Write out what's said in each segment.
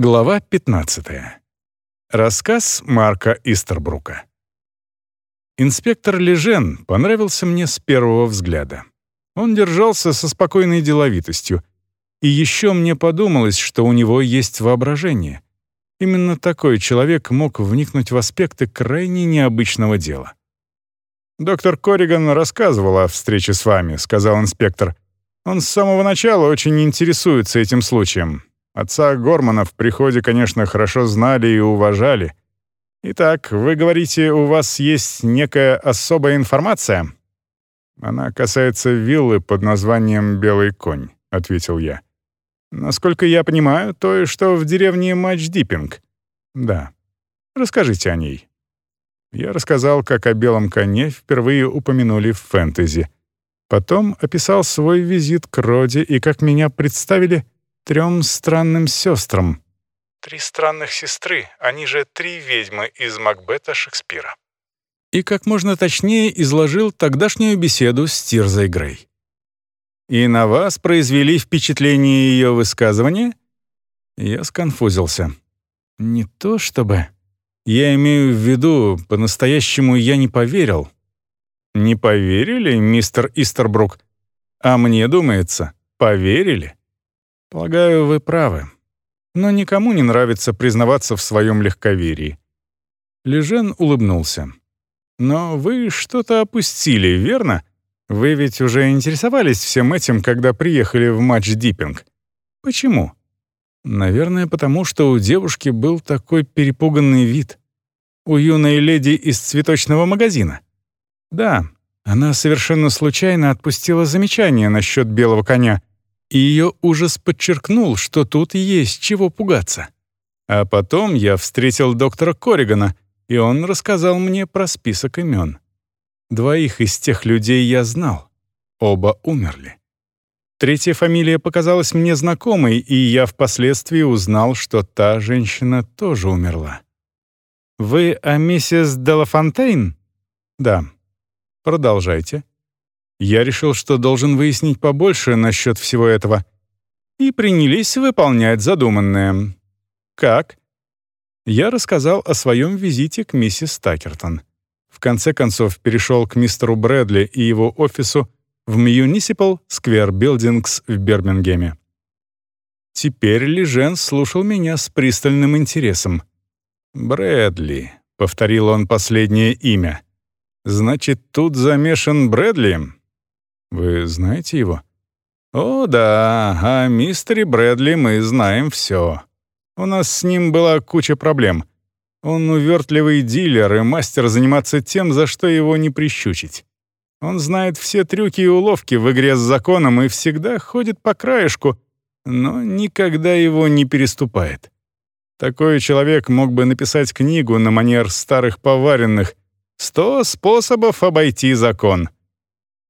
Глава 15. Рассказ Марка Истербрука. Инспектор Лежен понравился мне с первого взгляда. Он держался со спокойной деловитостью. И еще мне подумалось, что у него есть воображение. Именно такой человек мог вникнуть в аспекты крайне необычного дела. «Доктор Корриган рассказывал о встрече с вами», — сказал инспектор. «Он с самого начала очень интересуется этим случаем. Отца Гормана в приходе, конечно, хорошо знали и уважали. Итак, вы говорите, у вас есть некая особая информация? Она касается виллы под названием «Белый конь», — ответил я. Насколько я понимаю, то, что в деревне Матчдиппинг. Да. Расскажите о ней. Я рассказал, как о белом коне впервые упомянули в фэнтези. Потом описал свой визит к Роде и как меня представили — трем странным сестрам. Три странных сестры, они же три ведьмы из Макбета Шекспира. И как можно точнее изложил тогдашнюю беседу с Тирзой Грей. «И на вас произвели впечатление ее высказывания?» Я сконфузился. «Не то чтобы...» Я имею в виду, по-настоящему я не поверил. Не поверили, мистер Истербрук? А мне думается, поверили. Полагаю, вы правы. Но никому не нравится признаваться в своем легковерии. Лежен улыбнулся. Но вы что-то опустили, верно? Вы ведь уже интересовались всем этим, когда приехали в матч Диппинг. Почему? Наверное, потому что у девушки был такой перепуганный вид. У юной леди из цветочного магазина. Да, она совершенно случайно отпустила замечание насчет белого коня, и ее ужас подчеркнул, что тут есть чего пугаться. А потом я встретил доктора Корригана, и он рассказал мне про список имен. Двоих из тех людей я знал. Оба умерли. Третья фамилия показалась мне знакомой, и я впоследствии узнал, что та женщина тоже умерла. «Вы о миссис Делафонтейн?» «Да». «Продолжайте». Я решил, что должен выяснить побольше насчет всего этого. И принялись выполнять задуманное. Как? Я рассказал о своем визите к миссис Такертон. В конце концов перешел к мистеру Брэдли и его офису в Municipal Square Buildings в Бирмингеме. Теперь Лежен слушал меня с пристальным интересом. «Брэдли», — повторил он последнее имя. «Значит, тут замешан Брэдли?» Вы знаете его? О, да, о мистере Брэдли мы знаем все. У нас с ним была куча проблем. Он увертливый дилер и мастер заниматься тем, за что его не прищучить. Он знает все трюки и уловки в игре с законом и всегда ходит по краешку, но никогда его не переступает. Такой человек мог бы написать книгу на манер старых поваренных «Сто способов обойти закон».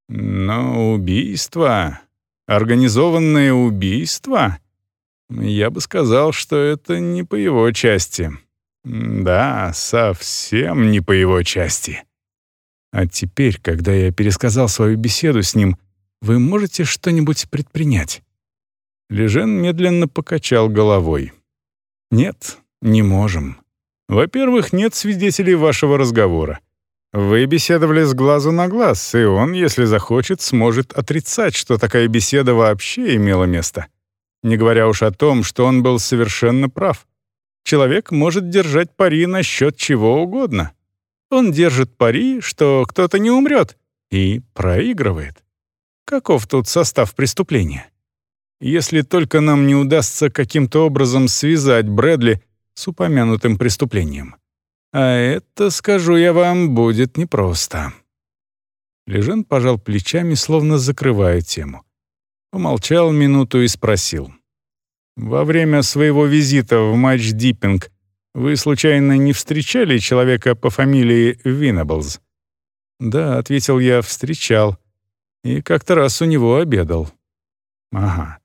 Но убийство, организованное убийство, я бы сказал, что это не по его части. Да, совсем не по его части. А теперь, когда я пересказал свою беседу с ним, вы можете что-нибудь предпринять?» Лежен медленно покачал головой. «Нет, не можем. Во-первых, нет свидетелей вашего разговора. Вы беседовали с глазу на глаз, и он, если захочет, сможет отрицать, что такая беседа вообще имела место. Не говоря уж о том, что он был совершенно прав. Человек может держать пари насчет чего угодно. Он держит пари, что кто-то не умрет, и проигрывает. Каков тут состав преступления? Если только нам не удастся каким-то образом связать Брэдли с упомянутым преступлением. А это, скажу я вам, будет непросто». Лежен пожал плечами, словно закрывая тему. Помолчал минуту и спросил. «Во время своего визита в матч Диппинг вы случайно не встречали человека по фамилии Виннеблз?» «Да», — ответил я, — «встречал. И как-то раз у него обедал». «Ага.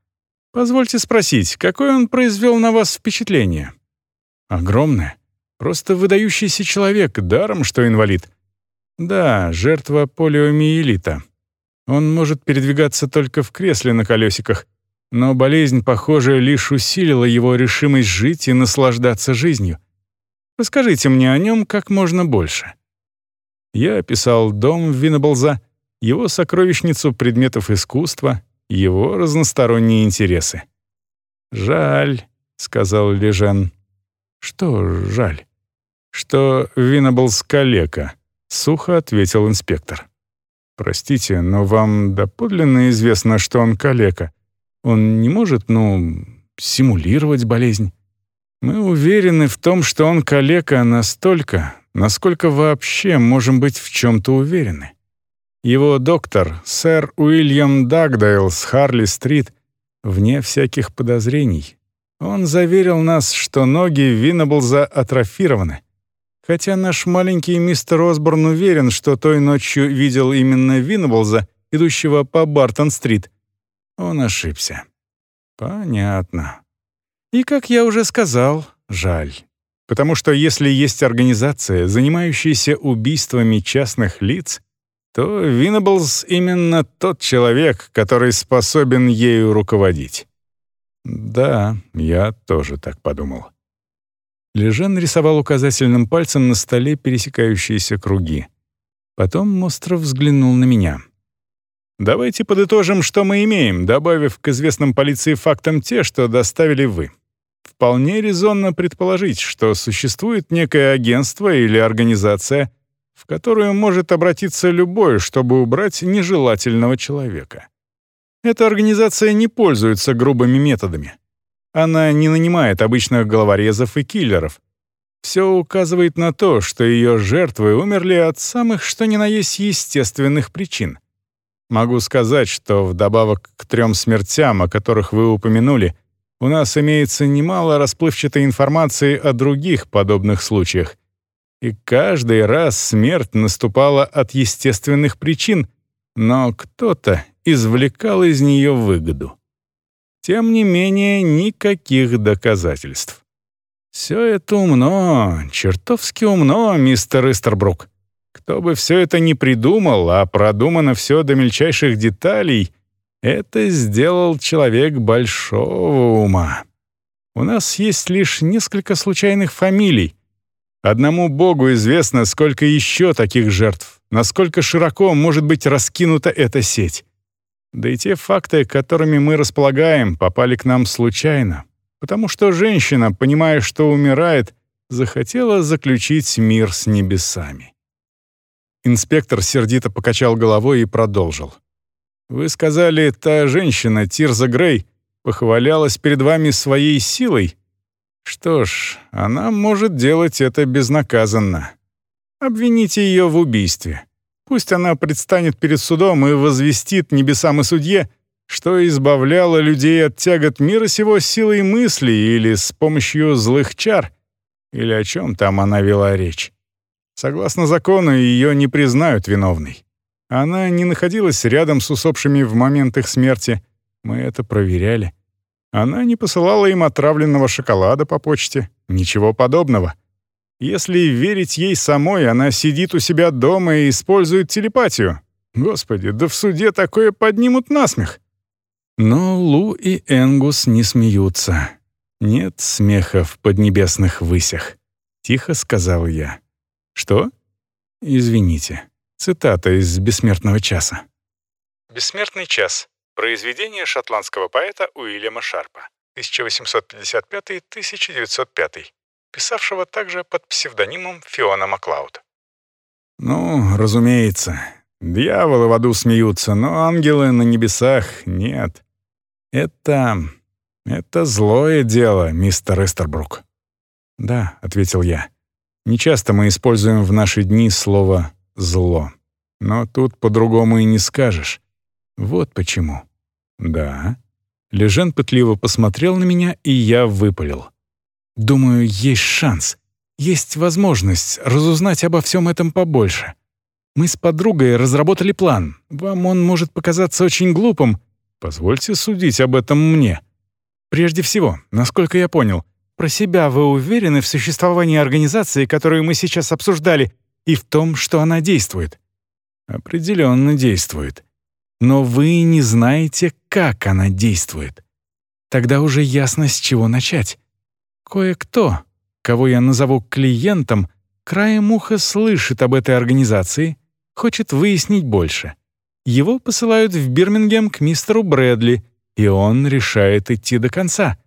Позвольте спросить, какое он произвел на вас впечатление?» «Огромное. Просто выдающийся человек, даром что инвалид. Да, жертва полиомиелита. Он может передвигаться только в кресле на колесиках. Но болезнь, похоже, лишь усилила его решимость жить и наслаждаться жизнью. Расскажите мне о нем как можно больше. Я описал дом Виннеблза, его сокровищницу предметов искусства, его разносторонние интересы. «Жаль», — сказал Лежен. «Что жаль?» «Что Виннеблз калека», — сухо ответил инспектор. «Простите, но вам доподлинно известно, что он калека. Он не может, ну, симулировать болезнь. Мы уверены в том, что он калека настолько, насколько вообще можем быть в чем-то уверены. Его доктор, сэр Уильям Дагдейл с Харли-стрит, вне всяких подозрений. Он заверил нас, что ноги Виннеблза атрофированы. Хотя наш маленький мистер Осборн уверен, что той ночью видел именно Виннеблза, идущего по Бартон-стрит, он ошибся. Понятно. И, как я уже сказал, жаль. Потому что если есть организация, занимающаяся убийствами частных лиц, то Виннеблс именно тот человек, который способен ею руководить. Да, я тоже так подумал. Лежен рисовал указательным пальцем на столе пересекающиеся круги. Потом Мостров взглянул на меня — Давайте подытожим, что мы имеем, добавив к известным полиции фактам те, что доставили вы. Вполне резонно предположить, что существует некое агентство или организация, в которую может обратиться любой, чтобы убрать нежелательного человека. Эта организация не пользуется грубыми методами. Она не нанимает обычных головорезов и киллеров. Все указывает на то, что ее жертвы умерли от самых что ни на есть естественных причин. Могу сказать, что вдобавок к трем смертям, о которых вы упомянули, у нас имеется немало расплывчатой информации о других подобных случаях. И каждый раз смерть наступала от естественных причин, но кто-то извлекал из нее выгоду. Тем не менее, никаких доказательств. Все это умно, чертовски умно, мистер Истербрук. Кто бы все это ни придумал, а продумано все до мельчайших деталей, это сделал человек большого ума. У нас есть лишь несколько случайных фамилий. Одному Богу известно, сколько еще таких жертв, насколько широко может быть раскинута эта сеть. Да и те факты, которыми мы располагаем, попали к нам случайно, потому что женщина, понимая, что умирает, захотела заключить мир с небесами. Инспектор сердито покачал головой и продолжил. «Вы сказали, та женщина, Тирза Грей, похвалялась перед вами своей силой? Что ж, она может делать это безнаказанно. Обвините ее в убийстве. Пусть она предстанет перед судом и возвестит небесам и судье, что избавляла людей от тягот мира сего силой мысли или с помощью злых чар, или о чем там она вела речь. Согласно закону, ее не признают виновной. Она не находилась рядом с усопшими в момент их смерти. Мы это проверяли. Она не посылала им отравленного шоколада по почте. Ничего подобного. Если верить ей самой, она сидит у себя дома и использует телепатию. Господи, да в суде такое поднимут насмех. Но Лу и Энгус не смеются. Нет смеха в поднебесных высях. Тихо сказал я. Что? Извините. Цитата из «Бессмертного часа». «Бессмертный час» — произведение шотландского поэта Уильяма Шарпа, 1855-1905, писавшего также под псевдонимом Фиона Маклауд. «Ну, разумеется. Дьяволы в аду смеются, но ангелы на небесах нет. Это... это злое дело, мистер Эстербрук». «Да», — ответил я. Нечасто мы используем в наши дни слово «зло». Но тут по-другому и не скажешь. Вот почему. Да. Лежен пытливо посмотрел на меня, и я выпалил. Думаю, есть шанс. Есть возможность разузнать обо всем этом побольше. Мы с подругой разработали план. Вам он может показаться очень глупым. Позвольте судить об этом мне. Прежде всего, насколько я понял, про себя вы уверены в существовании организации, которую мы сейчас обсуждали, и в том, что она действует? Определенно действует. Но вы не знаете, как она действует. Тогда уже ясно, с чего начать. Кое-кто, кого я назову клиентом, краем уха слышит об этой организации, хочет выяснить больше. Его посылают в Бирмингем к мистеру Брэдли, и он решает идти до конца.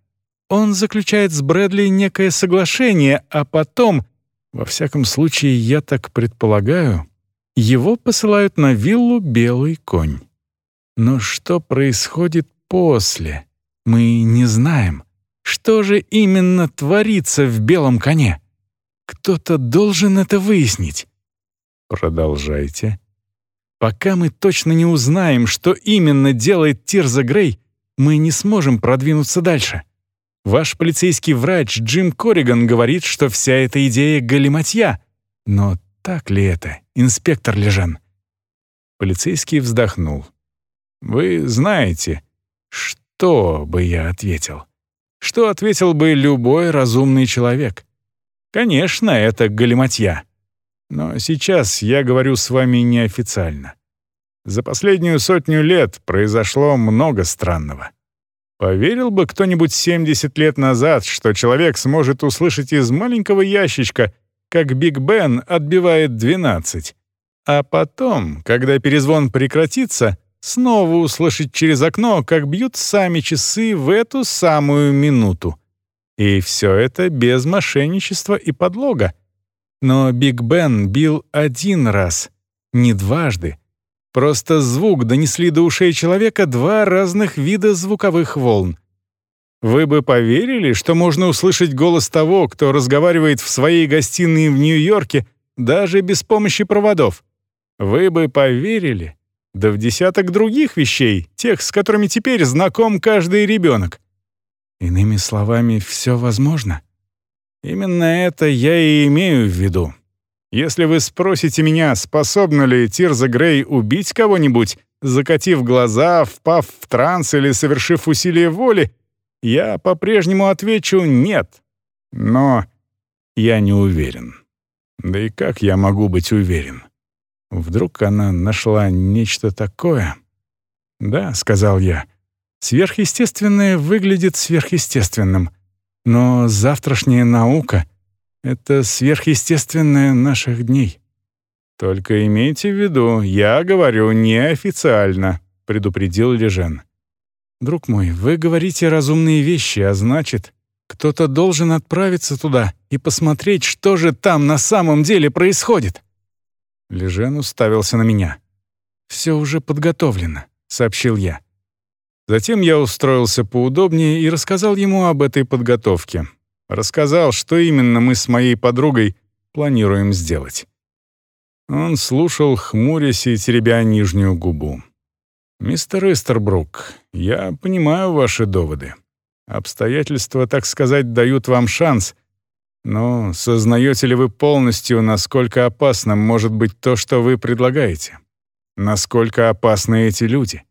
Он заключает с Брэдли некое соглашение, а потом, во всяком случае, я так предполагаю, его посылают на виллу «Белый конь». Но что происходит после, мы не знаем. Что же именно творится в «Белом коне»? Кто-то должен это выяснить. Продолжайте. Пока мы точно не узнаем, что именно делает Тирза Грей, мы не сможем продвинуться дальше. Ваш полицейский врач Джим Корриган говорит, что вся эта идея галиматья. Но так ли это, инспектор Лежан? Полицейский вздохнул. «Вы знаете, что бы я ответил? Что ответил бы любой разумный человек? Конечно, это галиматья. Но сейчас я говорю с вами неофициально. За последнюю сотню лет произошло много странного. Поверил бы кто-нибудь 70 лет назад, что человек сможет услышать из маленького ящичка, как Биг Бен отбивает 12, а потом, когда перезвон прекратится, снова услышать через окно, как бьют сами часы в эту самую минуту. И все это без мошенничества и подлога. Но Биг Бен бил один раз, не дважды. Просто звук донесли до ушей человека два разных вида звуковых волн. Вы бы поверили, что можно услышать голос того, кто разговаривает в своей гостиной в Нью-Йорке, даже без помощи проводов? Вы бы поверили? Да в десяток других вещей, тех, с которыми теперь знаком каждый ребенок. Иными словами, все возможно. Именно это я и имею в виду. Если вы спросите меня, способна ли Тирза Грей убить кого-нибудь, закатив глаза, впав в транс или совершив усилие воли, я по-прежнему отвечу «нет». Но я не уверен. Да и как я могу быть уверен? Вдруг она нашла нечто такое? «Да», — сказал я, — «сверхъестественное выглядит сверхъестественным, но завтрашняя наука — это сверхъестественное наших дней. Только имейте в виду, я говорю неофициально, предупредил Лежен. Друг мой, вы говорите разумные вещи, а значит, кто-то должен отправиться туда и посмотреть, что же там на самом деле происходит. Лежен уставился на меня. «Все уже подготовлено», — сообщил я. Затем я устроился поудобнее и рассказал ему об этой подготовке, Рассказал, что именно мы с моей подругой планируем сделать. Он слушал, хмурясь и теребя нижнюю губу. «Мистер Эстербрук, я понимаю ваши доводы. Обстоятельства, так сказать, дают вам шанс. Но сознаете ли вы полностью, насколько опасным может быть то, что вы предлагаете? Насколько опасны эти люди?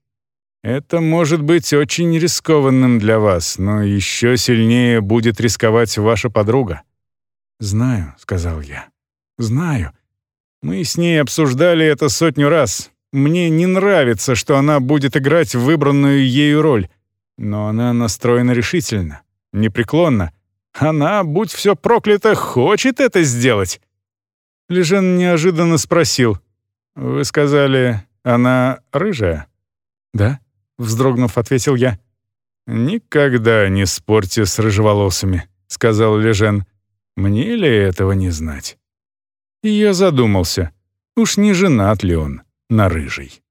Это может быть очень рискованным для вас, но еще сильнее будет рисковать ваша подруга». «Знаю», — сказал я. «Знаю. Мы с ней обсуждали это сотню раз. Мне не нравится, что она будет играть выбранную ею роль. Но она настроена решительно, непреклонно. Она, будь все проклято, хочет это сделать». Лежен неожиданно спросил. «Вы сказали, она рыжая?» «Да». — вздрогнув, ответил я. «Никогда не спорьте с рыжеволосыми», — сказал Лежен. «Мне ли этого не знать?» И я задумался, уж не женат ли он на рыжий.